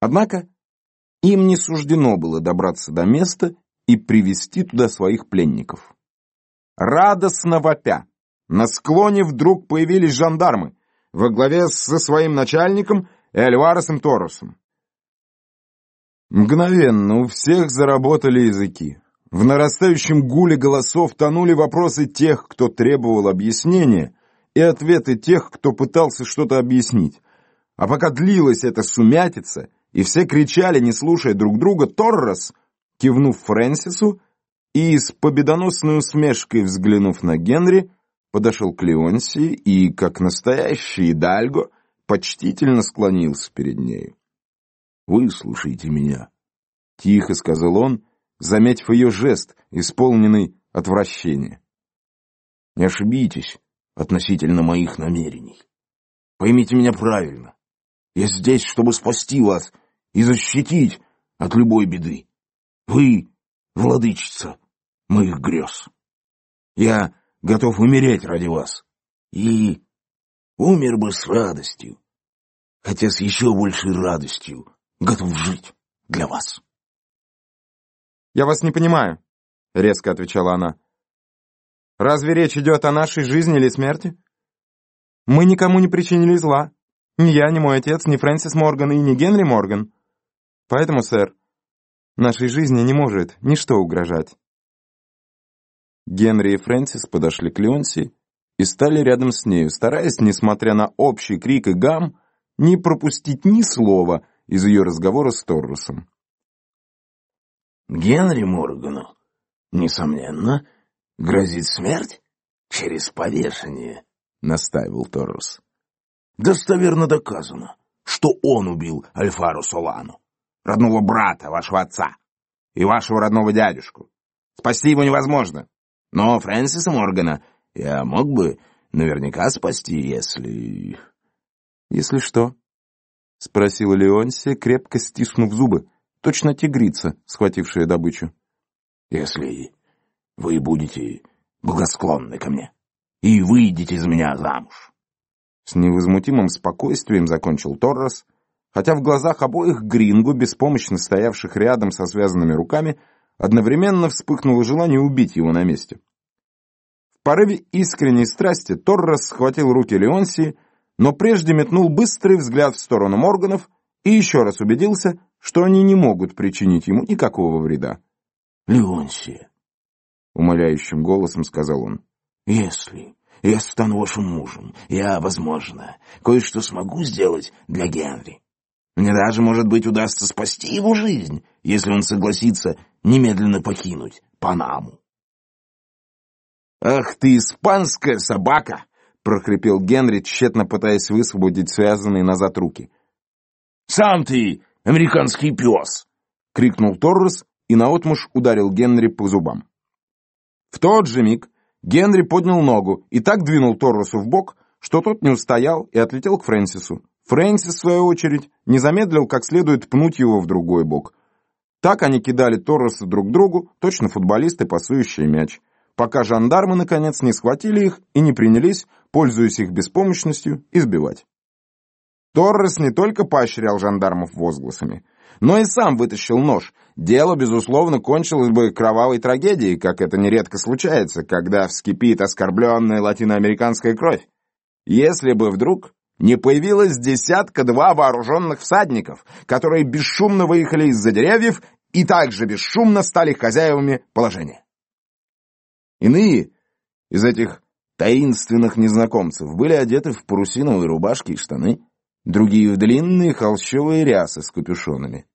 Однако им не суждено было добраться до места и привести туда своих пленников. Радостно вопя, на склоне вдруг появились жандармы во главе со своим начальником Эльваросом Торосом. Мгновенно у всех заработали языки. В нарастающем гуле голосов тонули вопросы тех, кто требовал объяснения, и ответы тех, кто пытался что-то объяснить. А пока длилась эта сумятица, и все кричали, не слушая друг друга, Торрес, кивнув Фрэнсису и с победоносной усмешкой взглянув на Генри, подошел к Леонси и, как настоящий Идальго, почтительно склонился перед нею. «Выслушайте меня», — тихо сказал он, заметив ее жест, исполненный отвращения. «Не ошибитесь относительно моих намерений. Поймите меня правильно. Я здесь, чтобы спасти вас и защитить от любой беды. Вы — владычица моих грез. Я готов умереть ради вас. И умер бы с радостью, хотя с еще большей радостью готов жить для вас. «Я вас не понимаю», — резко отвечала она. «Разве речь идет о нашей жизни или смерти? Мы никому не причинили зла. Ни я, ни мой отец, ни Фрэнсис Морган и ни Генри Морган. Поэтому, сэр, нашей жизни не может ничто угрожать». Генри и Фрэнсис подошли к Леонси и стали рядом с нею, стараясь, несмотря на общий крик и гам, не пропустить ни слова из ее разговора с Торрусом. Генри Моргану, несомненно, грозит смерть через повешение, — настаивал Торрус. Достоверно доказано, что он убил Альфару Солану, родного брата вашего отца и вашего родного дядюшку. Спасти его невозможно. Но Фрэнсиса Моргана я мог бы наверняка спасти, если... — Если что? — спросила Леонсия, крепко стиснув зубы точно тигрица, схватившая добычу. «Если вы будете благосклонны ко мне и выйдете из меня замуж». С невозмутимым спокойствием закончил Торрес, хотя в глазах обоих Грингу, беспомощно стоявших рядом со связанными руками, одновременно вспыхнуло желание убить его на месте. В порыве искренней страсти Торрес схватил руки Леонсии, но прежде метнул быстрый взгляд в сторону Морганов и еще раз убедился, что они не могут причинить ему никакого вреда. «Леонсия», — умоляющим голосом сказал он, — «если я стану вашим мужем, я, возможно, кое-что смогу сделать для Генри. Мне даже, может быть, удастся спасти его жизнь, если он согласится немедленно покинуть Панаму». «Ах ты, испанская собака!» — прохрипел Генри, тщетно пытаясь высвободить связанные назад руки. «Сам ты американский пес!» — крикнул Торрес и наотмашь ударил Генри по зубам. В тот же миг Генри поднял ногу и так двинул Торресу в бок, что тот не устоял и отлетел к Фрэнсису. Фрэнсис, в свою очередь, не замедлил как следует пнуть его в другой бок. Так они кидали Торреса друг другу, точно футболисты, пасующие мяч, пока жандармы, наконец, не схватили их и не принялись, пользуясь их беспомощностью, избивать. Торрес не только поощрял жандармов возгласами, но и сам вытащил нож. Дело, безусловно, кончилось бы кровавой трагедией, как это нередко случается, когда вскипит оскорбленная латиноамериканская кровь. Если бы вдруг не появилось десятка-два вооруженных всадников, которые бесшумно выехали из-за деревьев и также бесшумно стали хозяевами положения. Иные из этих таинственных незнакомцев были одеты в парусиновые рубашки и штаны, другие в длинные холщовые рясы с капюшонами.